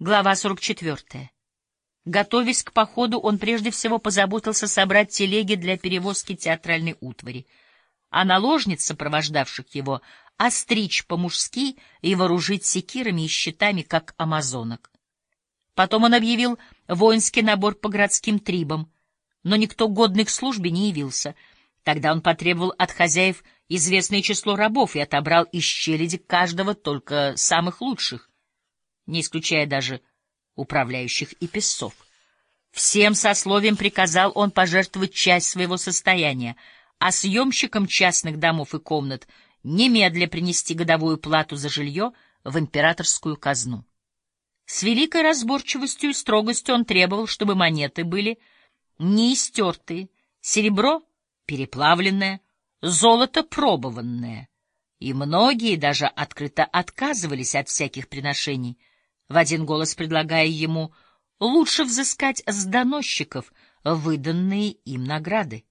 Глава 44. Готовясь к походу, он прежде всего позаботился собрать телеги для перевозки театральной утвари, а наложниц, сопровождавших его, остричь по-мужски и вооружить секирами и щитами, как амазонок. Потом он объявил воинский набор по городским трибам, но никто годный к службе не явился. Тогда он потребовал от хозяев известное число рабов и отобрал из челяди каждого только самых лучших не исключая даже управляющих и песцов. Всем сословием приказал он пожертвовать часть своего состояния, а съемщикам частных домов и комнат немедля принести годовую плату за жилье в императорскую казну. С великой разборчивостью и строгостью он требовал, чтобы монеты были не истертые, серебро переплавленное, золото пробованное, и многие даже открыто отказывались от всяких приношений — в один голос предлагая ему лучше взыскать с доносчиков выданные им награды.